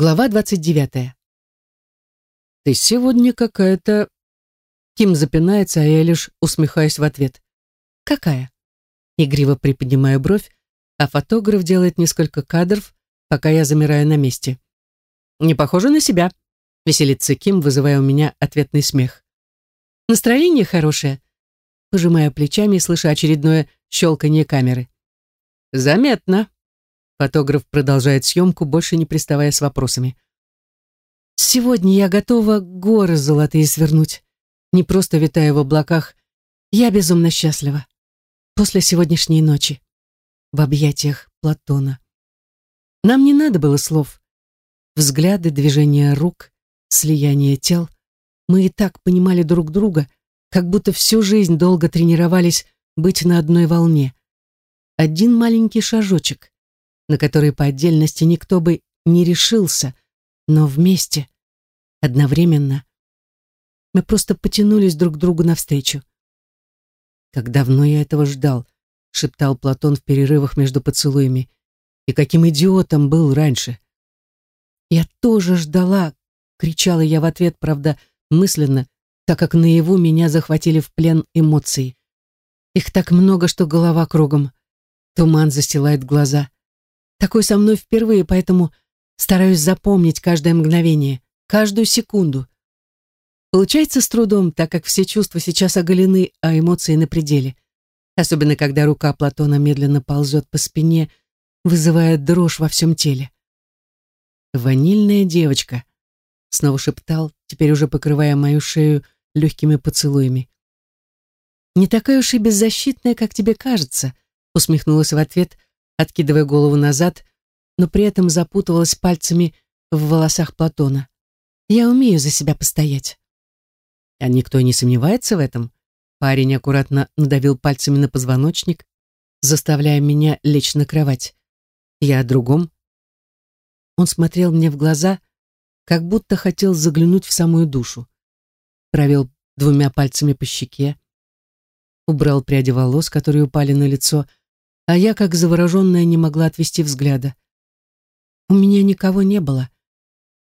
Глава 29. «Ты сегодня какая-то...» Ким запинается, а я лишь усмехаюсь в ответ. «Какая?» Игриво приподнимаю бровь, а фотограф делает несколько кадров, пока я замираю на месте. «Не похоже на себя», — веселится Ким, вызывая у меня ответный смех. «Настроение хорошее», — пожимая плечами и слыша очередное щелканье камеры. «Заметно», Фотограф продолжает съемку, больше не приставая с вопросами. «Сегодня я готова горы золотые свернуть. Не просто витая в облаках. Я безумно счастлива. После сегодняшней ночи. В объятиях Платона. Нам не надо было слов. Взгляды, движения рук, слияние тел. Мы и так понимали друг друга, как будто всю жизнь долго тренировались быть на одной волне. Один маленький шажочек — на который по отдельности никто бы не решился, но вместе, одновременно. Мы просто потянулись друг к другу навстречу. «Как давно я этого ждал», — шептал Платон в перерывах между поцелуями. «И каким идиотом был раньше!» «Я тоже ждала!» — кричала я в ответ, правда, мысленно, так как наяву меня захватили в плен эмоции. Их так много, что голова кругом. Туман застилает глаза. Такой со мной впервые, поэтому стараюсь запомнить каждое мгновение, каждую секунду. Получается с трудом, так как все чувства сейчас оголены, а эмоции на пределе. Особенно, когда рука Платона медленно ползет по спине, вызывая дрожь во всем теле. «Ванильная девочка», — снова шептал, теперь уже покрывая мою шею легкими поцелуями. «Не такая уж и беззащитная, как тебе кажется», — усмехнулась в ответ, откидывая голову назад, но при этом запутывалась пальцами в волосах Платона. «Я умею за себя постоять». А никто не сомневается в этом. Парень аккуратно надавил пальцами на позвоночник, заставляя меня лечь на кровать. Я о другом. Он смотрел мне в глаза, как будто хотел заглянуть в самую душу. Провел двумя пальцами по щеке, убрал пряди волос, которые упали на лицо, а я, как завороженная, не могла отвести взгляда. У меня никого не было.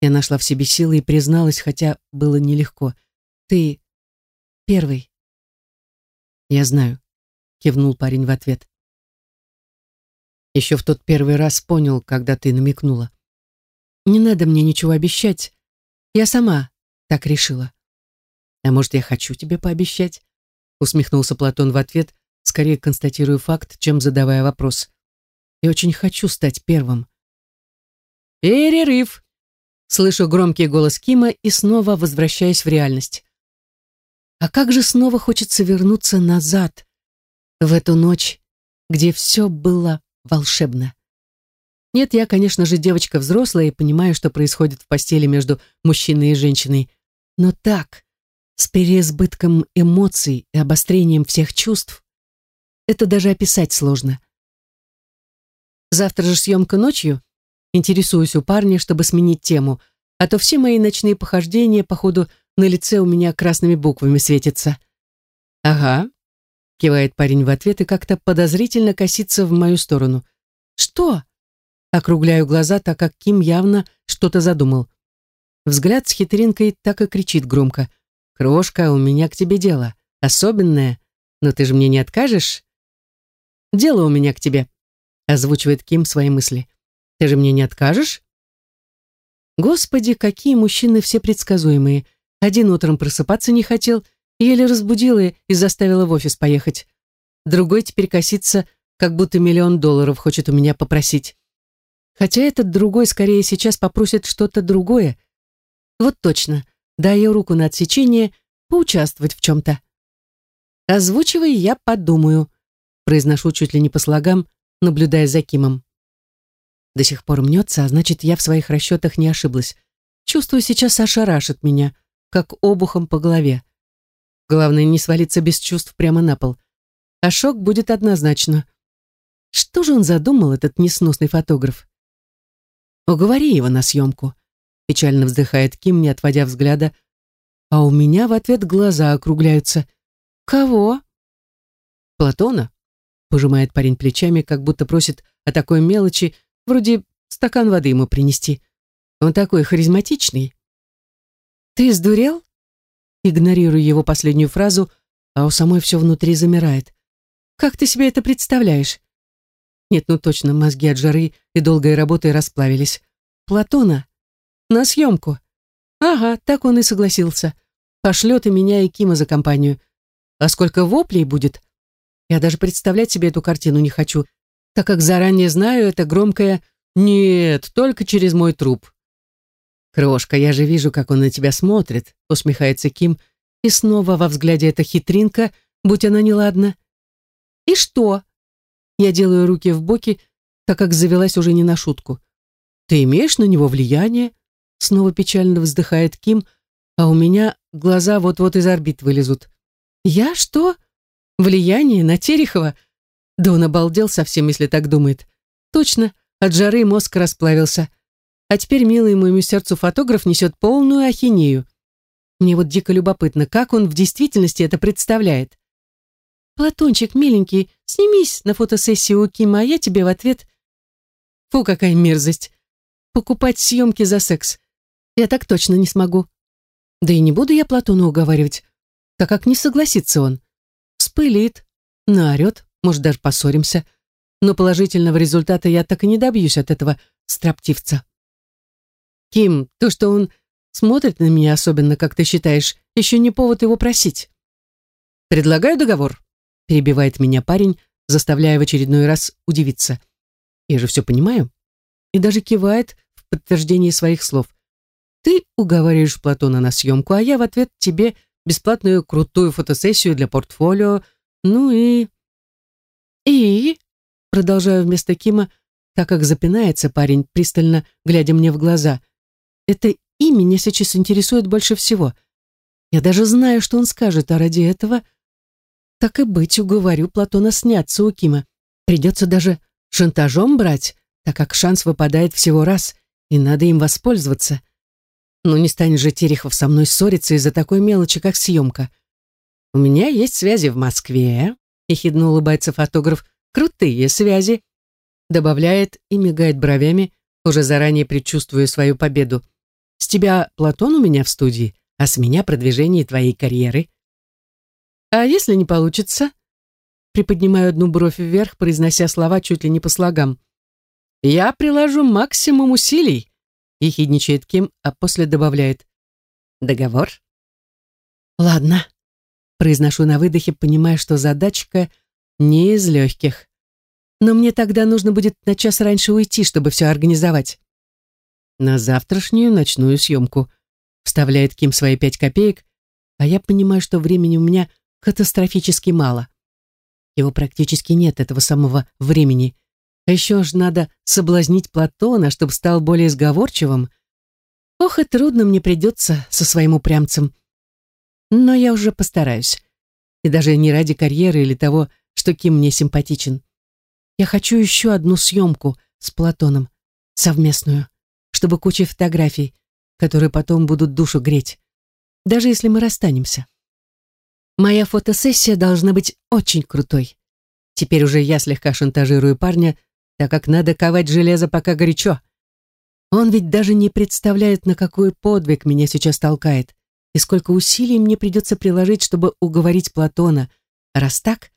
Я нашла в себе силы и призналась, хотя было нелегко. Ты первый. Я знаю, кивнул парень в ответ. Еще в тот первый раз понял, когда ты намекнула. Не надо мне ничего обещать. Я сама так решила. А может, я хочу тебе пообещать? Усмехнулся Платон в ответ, скорее констатирую факт, чем задавая вопрос. Я очень хочу стать первым. «Перерыв!» Слышу громкий голос Кима и снова возвращаюсь в реальность. А как же снова хочется вернуться назад, в эту ночь, где все было волшебно. Нет, я, конечно же, девочка взрослая и понимаю, что происходит в постели между мужчиной и женщиной, но так, с переизбытком эмоций и обострением всех чувств, это даже описать сложно. Завтра же съемка ночью. Интересуюсь у парня, чтобы сменить тему, а то все мои ночные похождения, походу, на лице у меня красными буквами светятся. «Ага», — кивает парень в ответ и как-то подозрительно косится в мою сторону. «Что?» Округляю глаза, так как Ким явно что-то задумал. Взгляд с хитринкой так и кричит громко. «Крошка, у меня к тебе дело. Особенное. Но ты же мне не откажешь?» Дело у меня к тебе», — озвучивает Ким свои мысли. «Ты же мне не откажешь?» Господи, какие мужчины все предсказуемые. Один утром просыпаться не хотел, еле разбудила и заставила в офис поехать. Другой теперь косится, как будто миллион долларов хочет у меня попросить. Хотя этот другой скорее сейчас попросит что-то другое. Вот точно, даю руку на отсечение, поучаствовать в чем-то. Озвучивай, я подумаю произношу чуть ли не по слогам, наблюдая за Кимом. До сих пор мнется, а значит, я в своих расчетах не ошиблась. Чувствую, сейчас ошарашит меня, как обухом по голове. Главное, не свалиться без чувств прямо на пол. А шок будет однозначно. Что же он задумал, этот несносный фотограф? Уговори его на съемку. Печально вздыхает Ким, не отводя взгляда. А у меня в ответ глаза округляются. Кого? Платона пожимает парень плечами, как будто просит о такой мелочи, вроде стакан воды ему принести. Он такой харизматичный. Ты сдурел? Игнорирую его последнюю фразу, а у самой все внутри замирает. Как ты себе это представляешь? Нет, ну точно, мозги от жары и долгой работы расплавились. Платона? На съемку. Ага, так он и согласился. Пошлет и меня, и Кима за компанию. А сколько воплей будет? Я даже представлять себе эту картину не хочу, так как заранее знаю это громкое «Нет, только через мой труп». «Крошка, я же вижу, как он на тебя смотрит», усмехается Ким, и снова во взгляде эта хитринка, будь она неладна. «И что?» Я делаю руки в боки, так как завелась уже не на шутку. «Ты имеешь на него влияние?» Снова печально вздыхает Ким, а у меня глаза вот-вот из орбит вылезут. «Я что? Влияние на Терехова?» Да он обалдел совсем, если так думает. «Точно, от жары мозг расплавился. А теперь, милый моему сердцу фотограф несет полную ахинею. Мне вот дико любопытно, как он в действительности это представляет. «Платончик, миленький, снимись на фотосессию у Кима, а я тебе в ответ...» Фу, какая мерзость. Покупать съемки за секс. Я так точно не смогу. Да и не буду я Платона уговаривать, так как не согласится он. Вспылит, наорет, может, даже поссоримся. Но положительного результата я так и не добьюсь от этого строптивца. Ким, то, что он смотрит на меня особенно, как ты считаешь, еще не повод его просить. Предлагаю договор, перебивает меня парень, заставляя в очередной раз удивиться. Я же все понимаю. И даже кивает в подтверждении своих слов. Ты уговариваешь Платона на съемку, а я в ответ тебе бесплатную крутую фотосессию для портфолио, ну и... И... Продолжаю вместо Кима, так как запинается парень, пристально глядя мне в глаза. Это и меня сейчас интересует больше всего. Я даже знаю, что он скажет, а ради этого... Так и быть, уговорю Платона сняться у Кима. Придется даже шантажом брать, так как шанс выпадает всего раз, и надо им воспользоваться. Но не станет же Терехов со мной ссориться из-за такой мелочи, как съемка. У меня есть связи в Москве, ехидно улыбается фотограф. Крутые связи. Добавляет и мигает бровями, уже заранее предчувствуя свою победу. С тебя Платон у меня в студии, а с меня продвижение твоей карьеры. А если не получится? Приподнимаю одну бровь вверх, произнося слова чуть ли не по слогам. Я приложу максимум усилий, ехидничает Ким, а после добавляет. Договор? Ладно, произношу на выдохе, понимая, что задачка не из легких. Но мне тогда нужно будет на час раньше уйти, чтобы все организовать. На завтрашнюю ночную съемку. Вставляет Ким свои пять копеек, а я понимаю, что времени у меня катастрофически мало. Его практически нет, этого самого времени. А еще ж надо соблазнить Платона, чтобы стал более сговорчивым. Ох, и трудно мне придется со своим упрямцем. Но я уже постараюсь. И даже не ради карьеры или того, что Ким мне симпатичен. Я хочу еще одну съемку с Платоном, совместную, чтобы куча фотографий, которые потом будут душу греть, даже если мы расстанемся. Моя фотосессия должна быть очень крутой. Теперь уже я слегка шантажирую парня, так как надо ковать железо пока горячо. Он ведь даже не представляет, на какой подвиг меня сейчас толкает, и сколько усилий мне придется приложить, чтобы уговорить Платона. Раз так,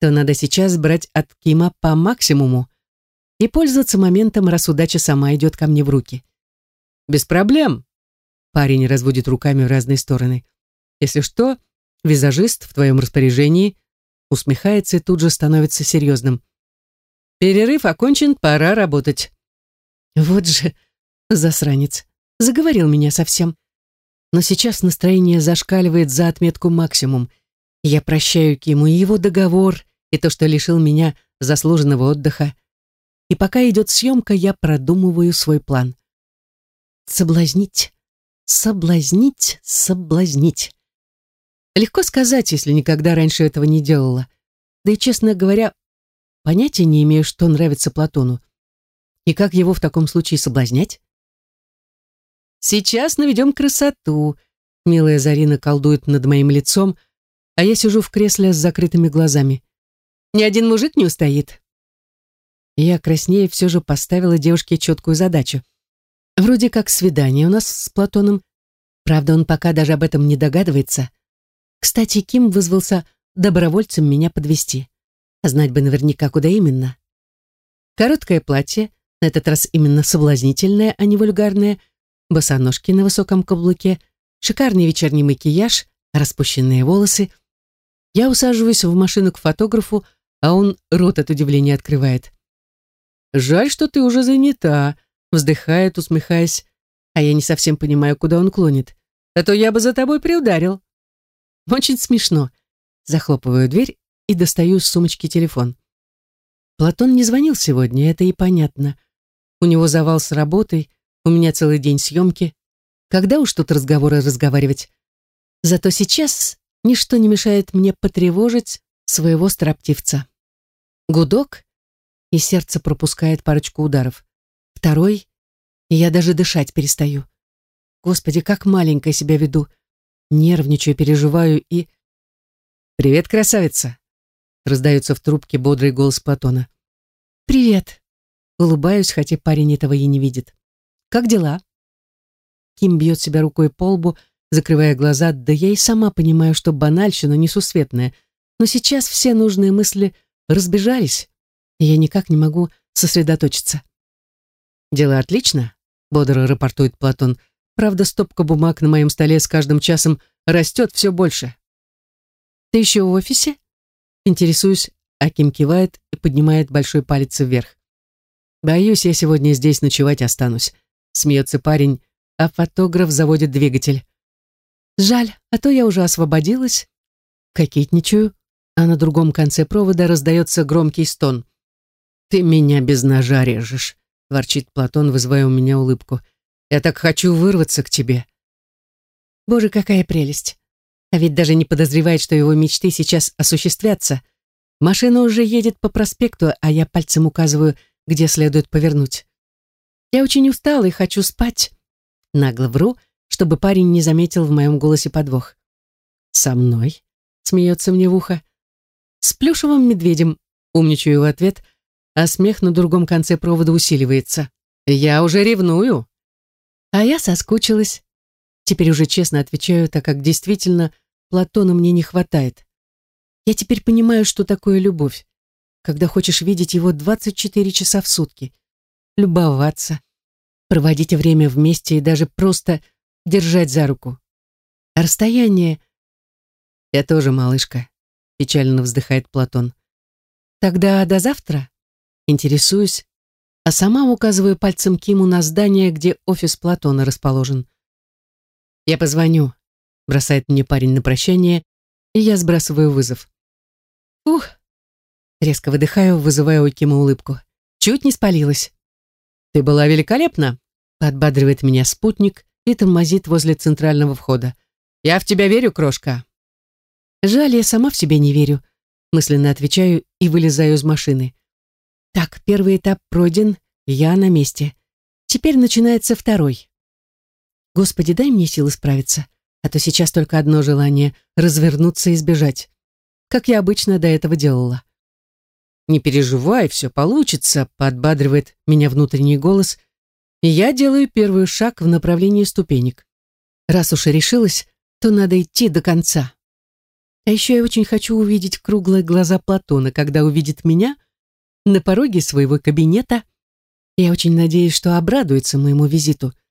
то надо сейчас брать от Кима по максимуму и пользоваться моментом, раз удача сама идет ко мне в руки. «Без проблем», — парень разводит руками в разные стороны. «Если что, визажист в твоем распоряжении», усмехается и тут же становится серьезным. Перерыв окончен, пора работать. Вот же засранец. Заговорил меня совсем. Но сейчас настроение зашкаливает за отметку максимум. Я прощаю Киму и его договор, и то, что лишил меня заслуженного отдыха. И пока идет съемка, я продумываю свой план. Соблазнить, соблазнить, соблазнить. Легко сказать, если никогда раньше этого не делала. Да и, честно говоря, Понятия не имею, что нравится Платону. И как его в таком случае соблазнять? Сейчас наведем красоту. Милая Зарина колдует над моим лицом, а я сижу в кресле с закрытыми глазами. Ни один мужик не устоит. Я краснее все же поставила девушке четкую задачу. Вроде как свидание у нас с Платоном. Правда, он пока даже об этом не догадывается. Кстати, Ким вызвался добровольцем меня подвести. Знать бы наверняка, куда именно. Короткое платье, на этот раз именно соблазнительное, а не вульгарное, босоножки на высоком каблуке, шикарный вечерний макияж, распущенные волосы. Я усаживаюсь в машину к фотографу, а он рот от удивления открывает. «Жаль, что ты уже занята», — вздыхает, усмехаясь, а я не совсем понимаю, куда он клонит. «А то я бы за тобой приударил». Очень смешно. Захлопываю дверь и достаю из сумочки телефон. Платон не звонил сегодня, это и понятно. У него завал с работой, у меня целый день съемки. Когда уж тут разговоры разговаривать? Зато сейчас ничто не мешает мне потревожить своего строптивца. Гудок, и сердце пропускает парочку ударов. Второй, и я даже дышать перестаю. Господи, как маленькая себя веду. Нервничаю, переживаю и... «Привет, красавица!» Раздается в трубке бодрый голос Платона. «Привет!» Улыбаюсь, хотя парень этого и не видит. «Как дела?» Ким бьет себя рукой по лбу, закрывая глаза, да я и сама понимаю, что банальщина несусветная, но сейчас все нужные мысли разбежались, и я никак не могу сосредоточиться. «Дело отлично», — бодро рапортует Платон. «Правда, стопка бумаг на моем столе с каждым часом растет все больше». «Ты еще в офисе?» Интересуюсь, а Ким кивает и поднимает большой палец вверх. «Боюсь, я сегодня здесь ночевать останусь», — смеется парень, а фотограф заводит двигатель. Жаль, а то я уже освободилась. Кокетничаю, а на другом конце провода раздается громкий стон. «Ты меня без ножа режешь», — ворчит Платон, вызывая у меня улыбку. «Я так хочу вырваться к тебе». Боже, какая прелесть. А ведь даже не подозревает, что его мечты сейчас осуществятся. Машина уже едет по проспекту, а я пальцем указываю, где следует повернуть. Я очень устала и хочу спать. Нагло вру, чтобы парень не заметил в моем голосе подвох. «Со мной?» — смеется мне в ухо. «С плюшевым медведем», — умничаю в ответ, а смех на другом конце провода усиливается. «Я уже ревную». А я соскучилась. Теперь уже честно отвечаю, так как действительно Платона мне не хватает. Я теперь понимаю, что такое любовь, когда хочешь видеть его 24 часа в сутки, любоваться, проводить время вместе и даже просто держать за руку. А расстояние... Я тоже малышка, печально вздыхает Платон. Тогда до завтра? Интересуюсь, а сама указываю пальцем Киму на здание, где офис Платона расположен. Я позвоню, бросает мне парень на прощание, и я сбрасываю вызов. Ух! Резко выдыхаю, вызывая у Кима улыбку. Чуть не спалилась. Ты была великолепна, подбадривает меня спутник, и тормозит возле центрального входа. «Я в тебя верю, крошка!» «Жаль, я сама в себе не верю», мысленно отвечаю и вылезаю из машины. Так, первый этап пройден, я на месте. Теперь начинается второй. Господи, дай мне силы справиться, а то сейчас только одно желание — развернуться и сбежать, как я обычно до этого делала. «Не переживай, все получится», — подбадривает меня внутренний голос, и я делаю первый шаг в направлении ступенек. Раз уж и решилась, то надо идти до конца. А еще я очень хочу увидеть круглые глаза Платона, когда увидит меня на пороге своего кабинета. Я очень надеюсь, что обрадуется моему визиту –